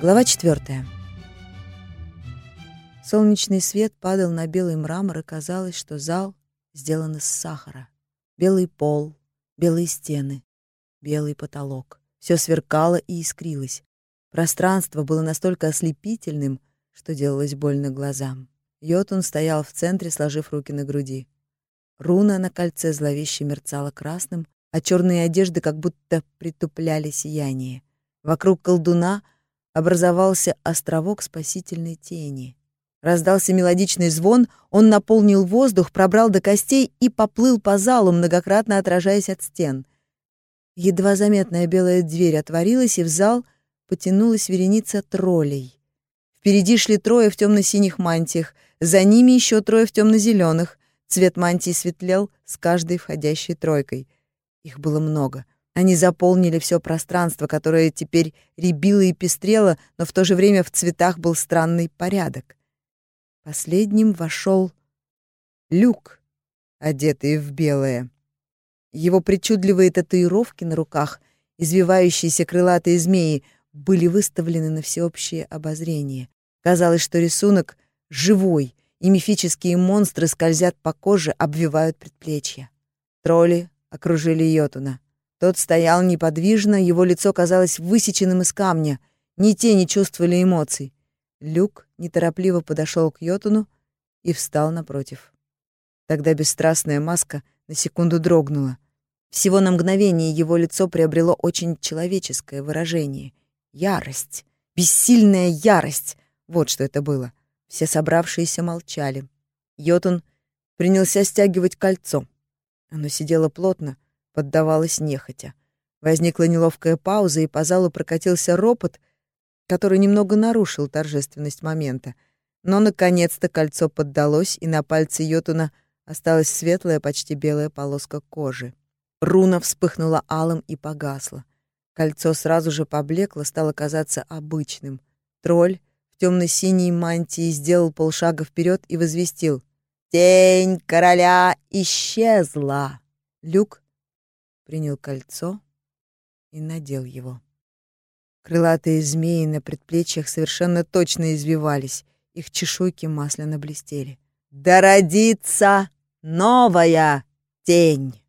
Глава четвертая. Солнечный свет падал на белый мрамор, и казалось, что зал сделан из сахара. Белый пол, белые стены, белый потолок. Все сверкало и искрилось. Пространство было настолько ослепительным, что делалось больно глазам. Йотун стоял в центре, сложив руки на груди. Руна на кольце зловеще мерцала красным, а черные одежды как будто притупляли сияние. Вокруг колдуна образовался островок спасительной тени. Раздался мелодичный звон, он наполнил воздух, пробрал до костей и поплыл по залу, многократно отражаясь от стен. Едва заметная белая дверь отворилась, и в зал потянулась вереница троллей. Впереди шли трое в темно-синих мантиях, за ними еще трое в темно-зеленых. Цвет мантии светлел с каждой входящей тройкой. Их было много. Они заполнили все пространство, которое теперь рябило и пестрело, но в то же время в цветах был странный порядок. Последним вошел Люк, одетый в белое. Его причудливые татуировки на руках, извивающиеся крылатые змеи, были выставлены на всеобщее обозрение. Казалось, что рисунок живой, и мифические монстры скользят по коже, обвивают предплечья. Тролли окружили Йотуна. Тот стоял неподвижно, его лицо казалось высеченным из камня. Ни тени чувствовали эмоций. Люк неторопливо подошел к Йотуну и встал напротив. Тогда бесстрастная маска на секунду дрогнула. Всего на мгновение его лицо приобрело очень человеческое выражение. Ярость. Бессильная ярость. Вот что это было. Все собравшиеся молчали. Йотун принялся стягивать кольцо. Оно сидело плотно, поддавалось нехотя. Возникла неловкая пауза, и по залу прокатился ропот, который немного нарушил торжественность момента. Но, наконец-то, кольцо поддалось, и на пальце Йотуна осталась светлая, почти белая полоска кожи. Руна вспыхнула алым и погасла. Кольцо сразу же поблекло, стало казаться обычным. Тролль в темно-синей мантии сделал полшага вперед и возвестил. «Тень короля исчезла!» Люк принял кольцо и надел его. Крылатые змеи на предплечьях совершенно точно извивались, их чешуйки масляно блестели. «Да родится новая тень!»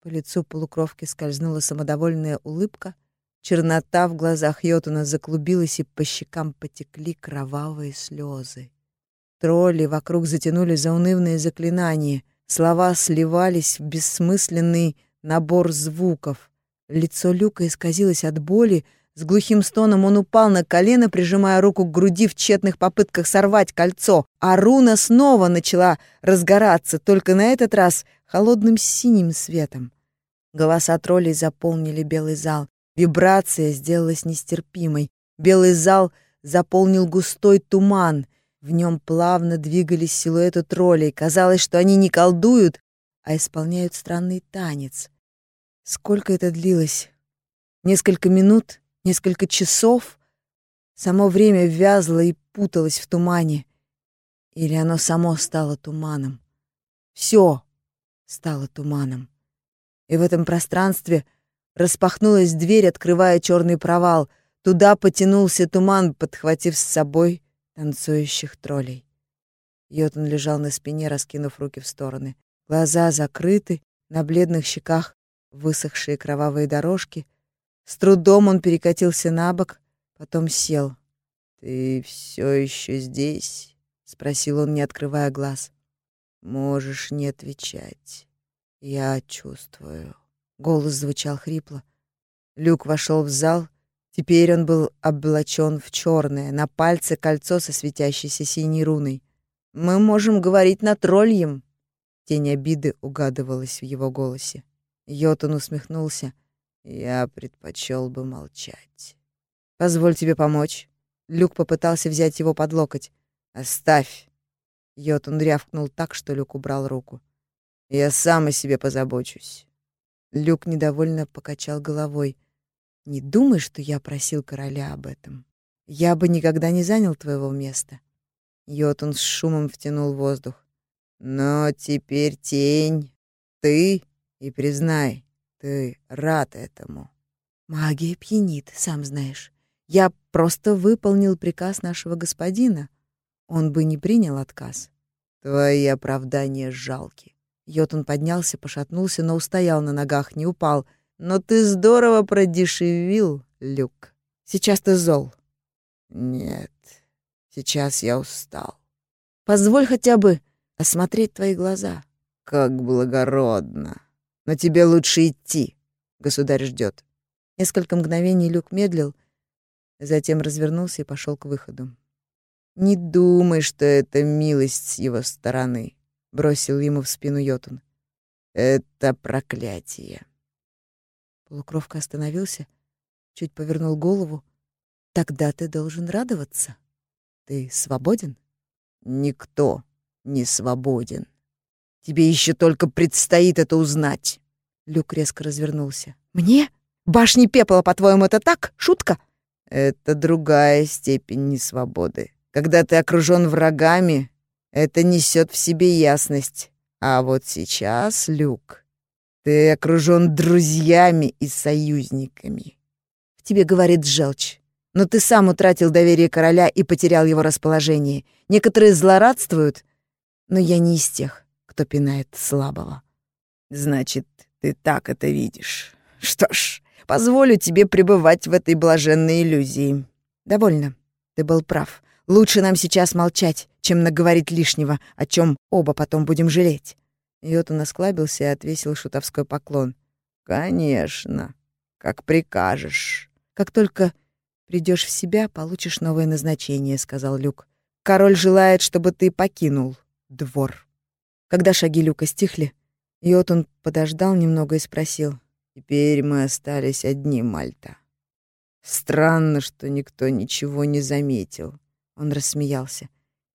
По лицу полукровки скользнула самодовольная улыбка, чернота в глазах Йотуна заклубилась, и по щекам потекли кровавые слезы. Тролли вокруг затянули заунывные заклинания, слова сливались в бессмысленный набор звуков. Лицо Люка исказилось от боли, с глухим стоном он упал на колено, прижимая руку к груди в тщетных попытках сорвать кольцо, а руна снова начала разгораться, только на этот раз холодным синим светом. Голоса троллей заполнили белый зал. Вибрация сделалась нестерпимой. Белый зал заполнил густой туман. В нем плавно двигались силуэты троллей. Казалось, что они не колдуют, а исполняют странный танец. Сколько это длилось? Несколько минут? Несколько часов? Само время вязло и путалось в тумане. Или оно само стало туманом? Все стало туманом. И в этом пространстве распахнулась дверь, открывая черный провал. Туда потянулся туман, подхватив с собой танцующих троллей. Йотун лежал на спине, раскинув руки в стороны. Глаза закрыты, на бледных щеках высохшие кровавые дорожки. С трудом он перекатился на бок, потом сел. «Ты все еще здесь?» — спросил он, не открывая глаз. «Можешь не отвечать. Я чувствую». Голос звучал хрипло. Люк вошел в зал. Теперь он был облачен в черное, на пальце кольцо со светящейся синей руной. «Мы можем говорить на тролльем», Тень обиды угадывалась в его голосе. Йотун усмехнулся. «Я предпочел бы молчать». «Позволь тебе помочь». Люк попытался взять его под локоть. «Оставь». Йотун рявкнул так, что Люк убрал руку. «Я сам о себе позабочусь». Люк недовольно покачал головой. «Не думай, что я просил короля об этом. Я бы никогда не занял твоего места». Йотун с шумом втянул воздух. Но теперь тень, ты, и признай, ты рад этому. Магия пьянит, сам знаешь. Я просто выполнил приказ нашего господина. Он бы не принял отказ. Твои оправдания жалки. Йотун поднялся, пошатнулся, но устоял на ногах, не упал. Но ты здорово продешевил, Люк. Сейчас ты зол. Нет, сейчас я устал. Позволь хотя бы осмотреть твои глаза. Как благородно. Но тебе лучше идти. Государь ждет. Несколько мгновений Люк медлил, затем развернулся и пошел к выходу. «Не думай, что это милость с его стороны», — бросил ему в спину Йотун. «Это проклятие». Полукровка остановился, чуть повернул голову. «Тогда ты должен радоваться. Ты свободен?» «Никто не свободен. Тебе еще только предстоит это узнать». Люк резко развернулся. «Мне? Башни пепла, по-твоему, это так? Шутка?» «Это другая степень несвободы. Когда ты окружен врагами, это несет в себе ясность. А вот сейчас, Люк, ты окружен друзьями и союзниками. В тебе говорит желчь. Но ты сам утратил доверие короля и потерял его расположение. Некоторые злорадствуют, но я не из тех, кто пинает слабого. Значит, ты так это видишь. Что ж, позволю тебе пребывать в этой блаженной иллюзии. Довольно. Ты был прав. Лучше нам сейчас молчать, чем наговорить лишнего, о чем оба потом будем жалеть». Йотун осклабился и отвесил шутовской поклон. «Конечно, как прикажешь. Как только придешь в себя, получишь новое назначение», — сказал Люк. «Король желает, чтобы ты покинул двор». Когда шаги Люка стихли, Йотун подождал немного и спросил. «Теперь мы остались одни, Мальта. Странно, что никто ничего не заметил. Он рассмеялся.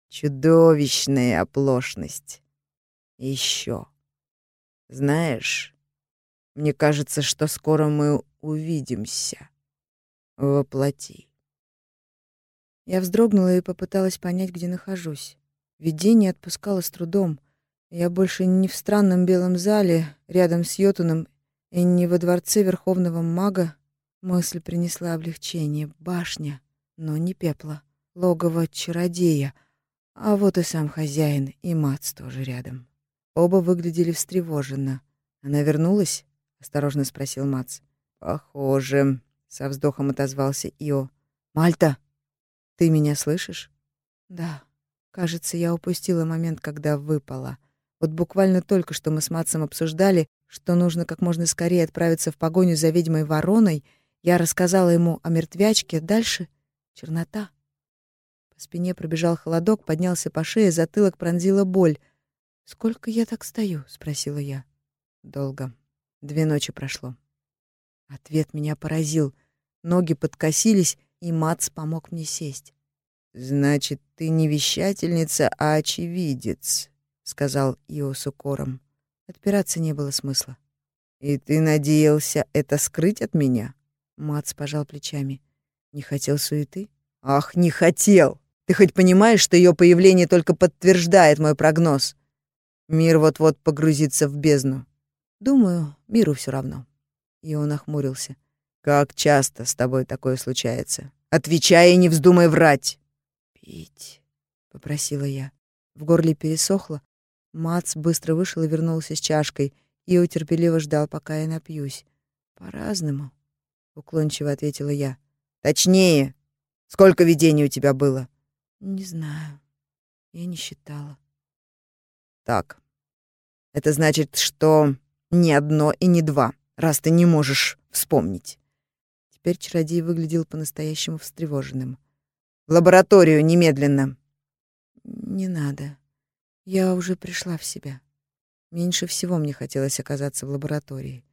Чудовищная оплошность. еще. Знаешь, мне кажется, что скоро мы увидимся. Воплоти. Я вздрогнула и попыталась понять, где нахожусь. Видение отпускало с трудом. Я больше не в странном белом зале рядом с Йотуном и не во дворце Верховного Мага. Мысль принесла облегчение. Башня, но не пепла логово чародея, а вот и сам хозяин, и Мац тоже рядом. Оба выглядели встревоженно. «Она вернулась?» — осторожно спросил Мац. «Похоже», — со вздохом отозвался Ио. «Мальта, ты меня слышишь?» «Да. Кажется, я упустила момент, когда выпала. Вот буквально только что мы с Матсом обсуждали, что нужно как можно скорее отправиться в погоню за ведьмой Вороной. Я рассказала ему о мертвячке. Дальше — чернота. По спине пробежал холодок, поднялся по шее, затылок пронзила боль. «Сколько я так стою?» — спросила я. «Долго. Две ночи прошло». Ответ меня поразил. Ноги подкосились, и Мац помог мне сесть. «Значит, ты не вещательница, а очевидец», — сказал Ио с укором. Отпираться не было смысла. «И ты надеялся это скрыть от меня?» Мац пожал плечами. «Не хотел суеты?» «Ах, не хотел!» Ты хоть понимаешь, что ее появление только подтверждает мой прогноз? Мир вот-вот погрузится в бездну. Думаю, миру все равно. И он охмурился. Как часто с тобой такое случается? Отвечай и не вздумай врать. Пить, попросила я. В горле пересохло. Мац быстро вышел и вернулся с чашкой. и терпеливо ждал, пока я напьюсь. По-разному, уклончиво ответила я. Точнее, сколько видений у тебя было? Не знаю. Я не считала. Так. Это значит, что не одно и не два, раз ты не можешь вспомнить. Теперь чародей выглядел по-настоящему встревоженным. В лабораторию немедленно. Не надо. Я уже пришла в себя. Меньше всего мне хотелось оказаться в лаборатории.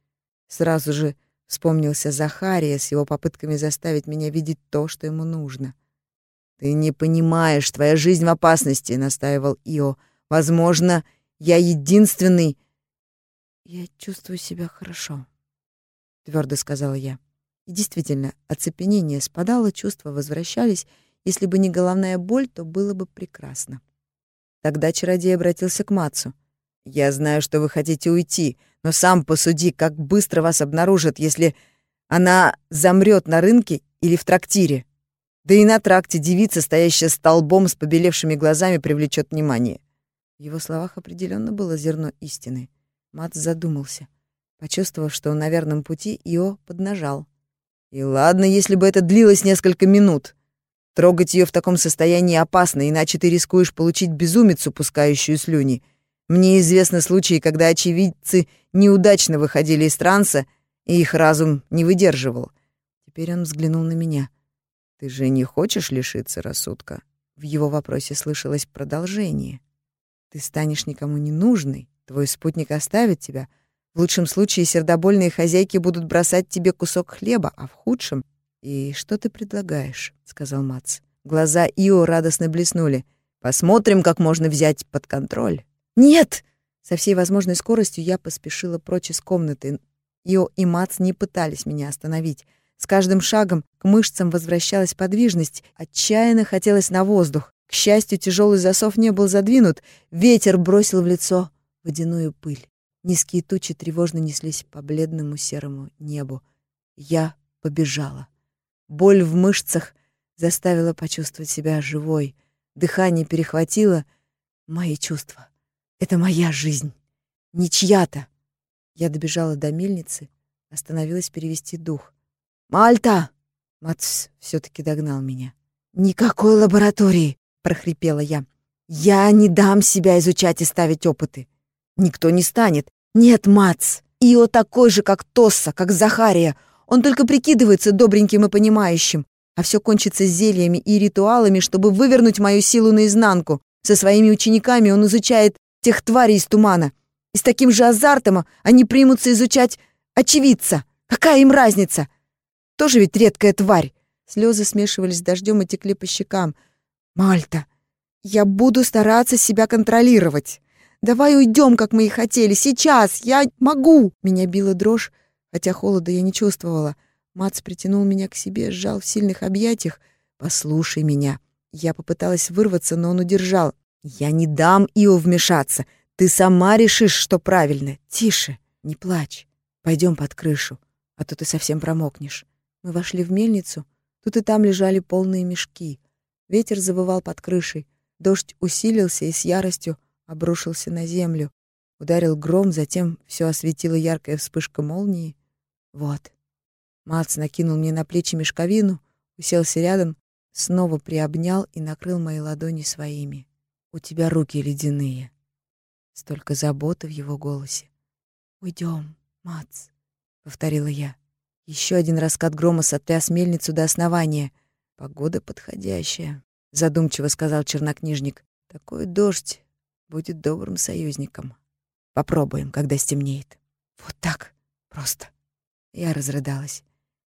Сразу же вспомнился Захария с его попытками заставить меня видеть то, что ему нужно. «Ты не понимаешь, твоя жизнь в опасности», — настаивал Ио. «Возможно, я единственный...» «Я чувствую себя хорошо», — твердо сказала я. И действительно, оцепенение спадало, чувства возвращались. Если бы не головная боль, то было бы прекрасно. Тогда чародей обратился к Мацу. «Я знаю, что вы хотите уйти, но сам посуди, как быстро вас обнаружат, если она замрет на рынке или в трактире». Да и на тракте девица, стоящая столбом с побелевшими глазами, привлечет внимание. В его словах определенно было зерно истины. Мац задумался. Почувствовав, что он на верном пути, Ио поднажал. И ладно, если бы это длилось несколько минут. Трогать ее в таком состоянии опасно, иначе ты рискуешь получить безумицу, пускающую слюни. Мне известны случаи, когда очевидцы неудачно выходили из транса, и их разум не выдерживал. Теперь он взглянул на меня. «Ты же не хочешь лишиться рассудка?» В его вопросе слышалось продолжение. «Ты станешь никому не нужной, твой спутник оставит тебя. В лучшем случае сердобольные хозяйки будут бросать тебе кусок хлеба, а в худшем... «И что ты предлагаешь?» — сказал Мац. Глаза Ио радостно блеснули. «Посмотрим, как можно взять под контроль». «Нет!» Со всей возможной скоростью я поспешила прочь из комнаты. Ио и Мац не пытались меня остановить. С каждым шагом к мышцам возвращалась подвижность. Отчаянно хотелось на воздух. К счастью, тяжелый засов не был задвинут. Ветер бросил в лицо водяную пыль. Низкие тучи тревожно неслись по бледному серому небу. Я побежала. Боль в мышцах заставила почувствовать себя живой. Дыхание перехватило мои чувства. Это моя жизнь, не чья-то. Я добежала до мельницы, остановилась перевести дух. «Мальта!» Мац все-таки догнал меня. «Никакой лаборатории!» — прохрипела я. «Я не дам себя изучать и ставить опыты. Никто не станет. Нет, Мац, Ио такой же, как Тосса, как Захария. Он только прикидывается добреньким и понимающим, а все кончится зельями и ритуалами, чтобы вывернуть мою силу наизнанку. Со своими учениками он изучает тех тварей из тумана. И с таким же азартом они примутся изучать очевидца. Какая им разница? Тоже ведь редкая тварь. Слезы смешивались с дождем и текли по щекам. «Мальта, я буду стараться себя контролировать. Давай уйдем, как мы и хотели. Сейчас! Я могу!» Меня била дрожь, хотя холода я не чувствовала. Мац притянул меня к себе, сжал в сильных объятиях. «Послушай меня». Я попыталась вырваться, но он удержал. «Я не дам Ио вмешаться. Ты сама решишь, что правильно. Тише, не плачь. Пойдем под крышу, а то ты совсем промокнешь». Мы вошли в мельницу. Тут и там лежали полные мешки. Ветер завывал под крышей. Дождь усилился и с яростью обрушился на землю. Ударил гром, затем все осветила яркая вспышка молнии. Вот. Мац накинул мне на плечи мешковину, уселся рядом, снова приобнял и накрыл мои ладони своими. У тебя руки ледяные. Столько заботы в его голосе. Уйдем, Мац, повторила я. Еще один раскат грома сотряс мельницу до основания. Погода подходящая, задумчиво сказал чернокнижник. Такой дождь будет добрым союзником. Попробуем, когда стемнеет. Вот так, просто. Я разрыдалась.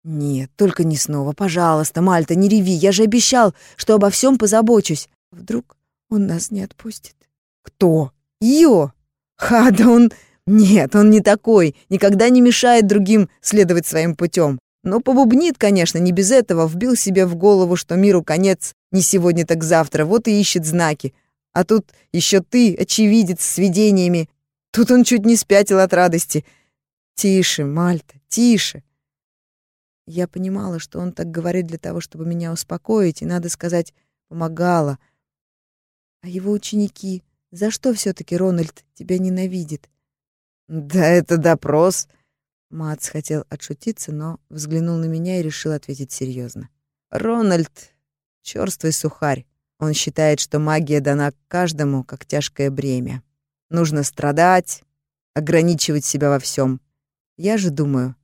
Нет, только не снова, пожалуйста, Мальта, не реви. Я же обещал, что обо всем позабочусь. Вдруг он нас не отпустит. Кто? Ио? Ха, да он... Нет, он не такой. Никогда не мешает другим следовать своим путем. Но побубнит, конечно, не без этого. Вбил себе в голову, что миру конец не сегодня, так завтра. Вот и ищет знаки. А тут еще ты, очевидец, с видениями. Тут он чуть не спятил от радости. Тише, Мальта, тише. Я понимала, что он так говорит для того, чтобы меня успокоить, и, надо сказать, помогала. А его ученики, за что все таки Рональд тебя ненавидит? Да это допрос. Мац хотел отшутиться, но взглянул на меня и решил ответить серьезно. Рональд — черствый сухарь. Он считает, что магия дана каждому, как тяжкое бремя. Нужно страдать, ограничивать себя во всем. Я же думаю,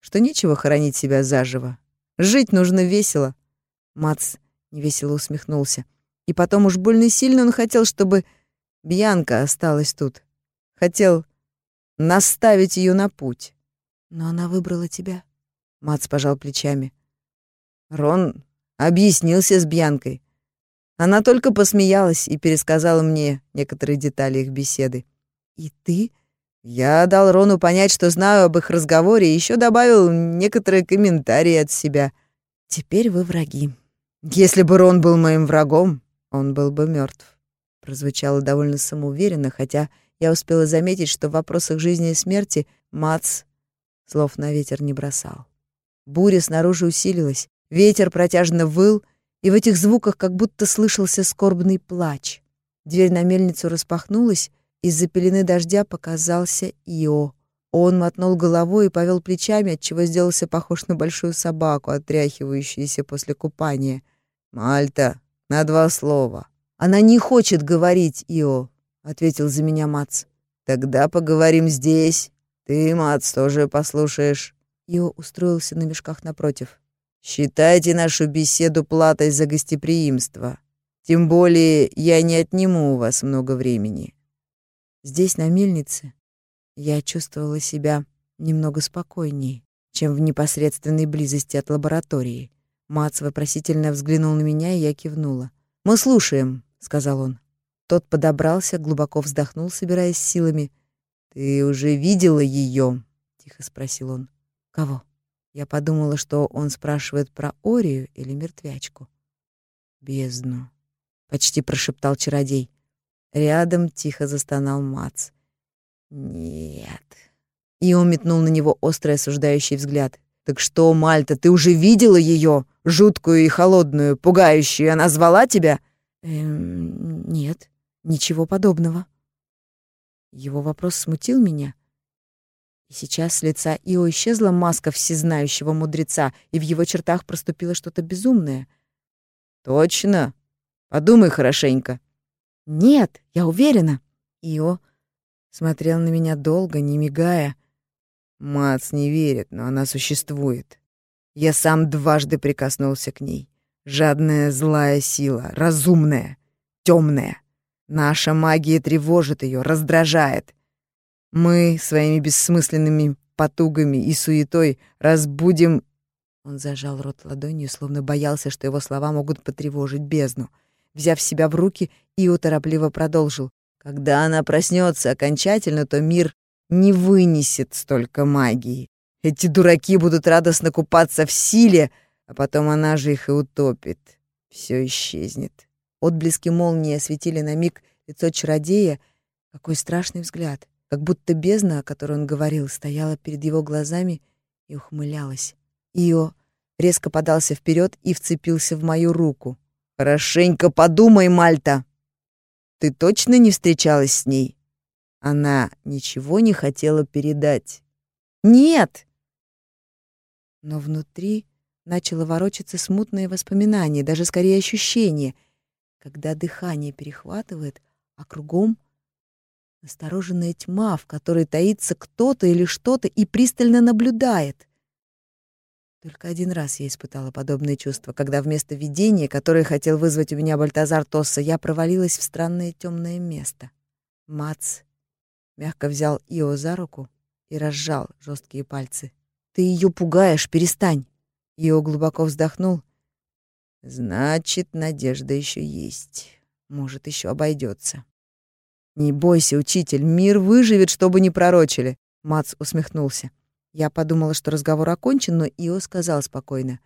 что нечего хоронить себя заживо. Жить нужно весело. Мац невесело усмехнулся. И потом уж больно сильно он хотел, чтобы Бьянка осталась тут. Хотел наставить ее на путь. Но она выбрала тебя. Мац пожал плечами. Рон объяснился с Бьянкой. Она только посмеялась и пересказала мне некоторые детали их беседы. «И ты?» Я дал Рону понять, что знаю об их разговоре, и еще добавил некоторые комментарии от себя. «Теперь вы враги. Если бы Рон был моим врагом, он был бы мертв. Прозвучало довольно самоуверенно, хотя я успела заметить, что в вопросах жизни и смерти Мац слов на ветер не бросал. Буря снаружи усилилась, ветер протяжно выл, и в этих звуках как будто слышался скорбный плач. Дверь на мельницу распахнулась, из-за пелены дождя показался Ио. Он мотнул головой и повел плечами, отчего сделался похож на большую собаку, отряхивающуюся после купания. «Мальта, на два слова». «Она не хочет говорить, Ио», — ответил за меня Мац. «Тогда поговорим здесь. Ты, Мац, тоже послушаешь». Ио устроился на мешках напротив. «Считайте нашу беседу платой за гостеприимство. Тем более я не отниму у вас много времени». Здесь, на мельнице, я чувствовала себя немного спокойнее, чем в непосредственной близости от лаборатории. Мац вопросительно взглянул на меня, и я кивнула. «Мы слушаем», — сказал он. Тот подобрался, глубоко вздохнул, собираясь силами. «Ты уже видела ее?» — тихо спросил он. «Кого?» Я подумала, что он спрашивает про Орию или мертвячку. «Бездну», — почти прошептал чародей. Рядом тихо застонал Мац. «Нет». И он метнул на него острый осуждающий взгляд. «Так что, Мальта, ты уже видела ее, жуткую и холодную, пугающую? Она звала тебя?» «Эм, нет, ничего подобного». Его вопрос смутил меня, и сейчас с лица Ио исчезла маска всезнающего мудреца, и в его чертах проступило что-то безумное. «Точно? Подумай хорошенько». «Нет, я уверена». Ио смотрел на меня долго, не мигая. Мац не верит, но она существует. Я сам дважды прикоснулся к ней. Жадная злая сила, разумная, темная. Наша магия тревожит ее, раздражает. Мы своими бессмысленными потугами и суетой разбудим...» Он зажал рот ладонью, словно боялся, что его слова могут потревожить бездну. Взяв себя в руки, Ио торопливо продолжил. «Когда она проснется окончательно, то мир не вынесет столько магии. Эти дураки будут радостно купаться в силе, а потом она же их и утопит. Все исчезнет». Отблески молнии осветили на миг лицо чародея. Какой страшный взгляд как будто бездна, о которой он говорил, стояла перед его глазами и ухмылялась. Ио резко подался вперед и вцепился в мою руку. «Хорошенько подумай, Мальта! Ты точно не встречалась с ней?» Она ничего не хотела передать. «Нет!» Но внутри начало ворочаться смутное воспоминание, даже скорее ощущение, когда дыхание перехватывает, а кругом Настороженная тьма, в которой таится кто-то или что-то и пристально наблюдает. Только один раз я испытала подобное чувство, когда вместо видения, которое хотел вызвать у меня Бальтазар Тосса, я провалилась в странное темное место. Мац мягко взял Ио за руку и разжал жесткие пальцы. «Ты ее пугаешь, перестань!» Ио глубоко вздохнул. «Значит, надежда еще есть. Может, еще обойдется. «Не бойся, учитель, мир выживет, чтобы не пророчили», — Мац усмехнулся. Я подумала, что разговор окончен, но Ио сказал спокойно.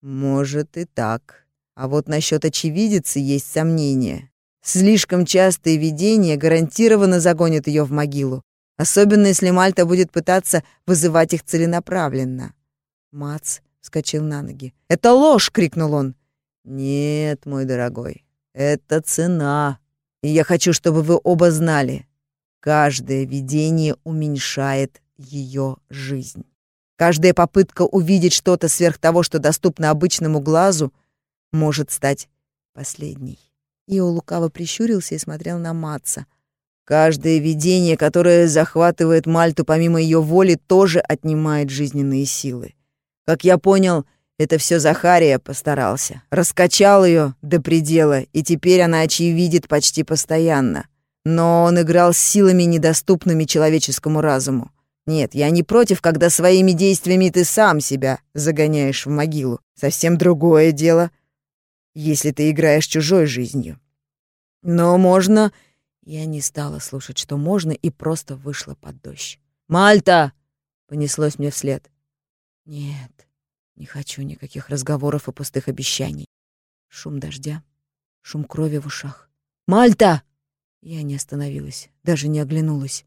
«Может и так. А вот насчет очевидицы есть сомнения. Слишком частые видения гарантированно загонят ее в могилу, особенно если Мальта будет пытаться вызывать их целенаправленно». Мац вскочил на ноги. «Это ложь!» — крикнул он. «Нет, мой дорогой, это цена», и я хочу, чтобы вы оба знали, каждое видение уменьшает ее жизнь. Каждая попытка увидеть что-то сверх того, что доступно обычному глазу, может стать последней. Ио лукаво прищурился и смотрел на Матца. Каждое видение, которое захватывает Мальту помимо ее воли, тоже отнимает жизненные силы. Как я понял, это все Захария постарался. Раскачал ее до предела, и теперь она очевидит почти постоянно. Но он играл с силами, недоступными человеческому разуму. Нет, я не против, когда своими действиями ты сам себя загоняешь в могилу. Совсем другое дело, если ты играешь чужой жизнью. Но можно... Я не стала слушать, что можно, и просто вышла под дождь. «Мальта!» — понеслось мне вслед. «Нет, не хочу никаких разговоров и пустых обещаний. Шум дождя, шум крови в ушах. «Мальта!» Я не остановилась, даже не оглянулась.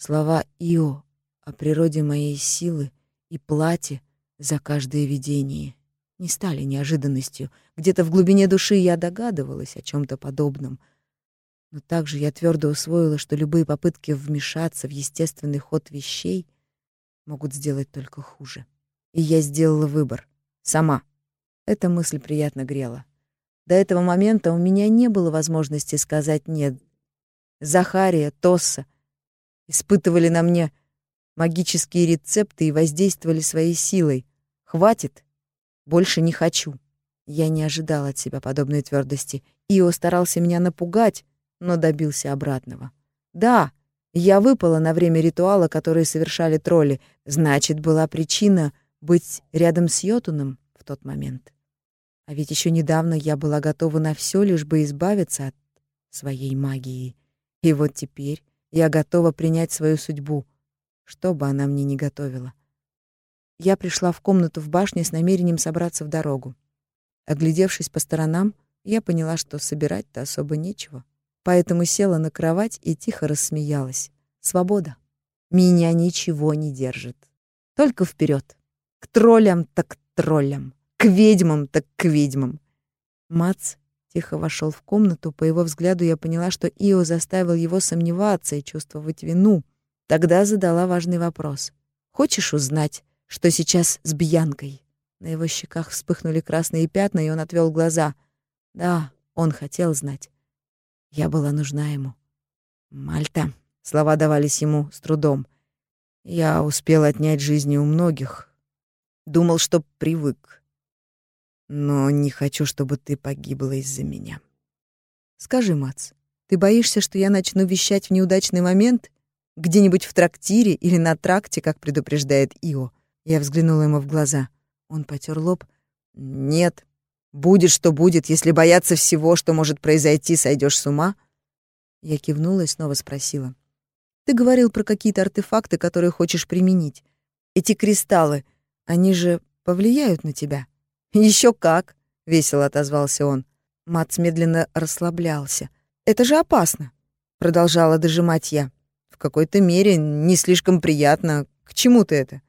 Слова Ио о природе моей силы и плате за каждое видение. не стали неожиданностью. Где-то в глубине души я догадывалась о чем то подобном. Но также я твердо усвоила, что любые попытки вмешаться в естественный ход вещей могут сделать только хуже. И я сделала выбор. Сама. Эта мысль приятно грела. До этого момента у меня не было возможности сказать «нет». Захария, Тосса испытывали на мне магические рецепты и воздействовали своей силой. Хватит. Больше не хочу. Я не ожидал от себя подобной твердости. Ио старался меня напугать, но добился обратного. Да, я выпала на время ритуала, который совершали тролли. Значит, была причина быть рядом с Йотуном в тот момент. А ведь еще недавно я была готова на все, лишь бы избавиться от своей магии. И вот теперь я готова принять свою судьбу, что бы она мне ни готовила. Я пришла в комнату в башне с намерением собраться в дорогу. Оглядевшись по сторонам, я поняла, что собирать-то особо нечего. Поэтому села на кровать и тихо рассмеялась. Свобода. Меня ничего не держит. Только вперед. К троллям так к троллям. К ведьмам так к ведьмам. Мац тихо вошел в комнату. По его взгляду я поняла, что Ио заставил его сомневаться и чувствовать вину. Тогда задала важный вопрос. «Хочешь узнать, что сейчас с Бьянкой?» На его щеках вспыхнули красные пятна, и он отвел глаза. Да, он хотел знать. Я была нужна ему. «Мальта», — слова давались ему с трудом. «Я успел отнять жизни у многих. Думал, что привык. Но не хочу, чтобы ты погибла из-за меня». «Скажи, Мац, ты боишься, что я начну вещать в неудачный момент? Где-нибудь в трактире или на тракте, как предупреждает Ио?» Я взглянула ему в глаза. Он потер лоб. «Нет. Будет, что будет. Если бояться всего, что может произойти, сойдешь с ума?» Я кивнула и снова спросила. «Ты говорил про какие-то артефакты, которые хочешь применить. Эти кристаллы, они же повлияют на тебя?» Еще как!» — весело отозвался он. Мац медленно расслаблялся. «Это же опасно!» — продолжала дожимать я. «В какой-то мере не слишком приятно. К чему ты это?»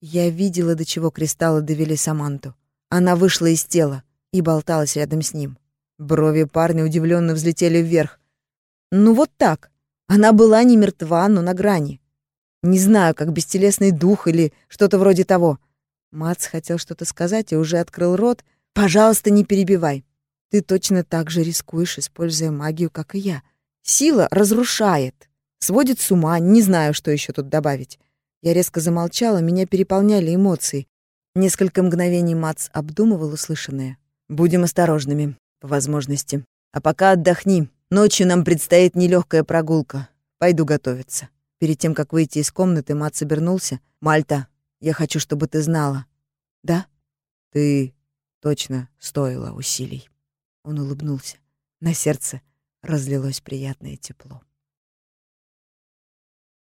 Я видела, до чего кристаллы довели Саманту. Она вышла из тела и болталась рядом с ним. Брови парня удивленно взлетели вверх. «Ну вот так. Она была не мертва, но на грани. Не знаю, как бестелесный дух или что-то вроде того». Мац хотел что-то сказать и уже открыл рот. «Пожалуйста, не перебивай. Ты точно так же рискуешь, используя магию, как и я. Сила разрушает, сводит с ума, не знаю, что еще тут добавить. Я резко замолчала, меня переполняли эмоции. Несколько мгновений Мац обдумывал услышанное. «Будем осторожными, по возможности. А пока отдохни. Ночью нам предстоит нелегкая прогулка. Пойду готовиться». Перед тем, как выйти из комнаты, Мац обернулся. «Мальта, я хочу, чтобы ты знала». «Да?» «Ты точно стоила усилий». Он улыбнулся. На сердце разлилось приятное тепло.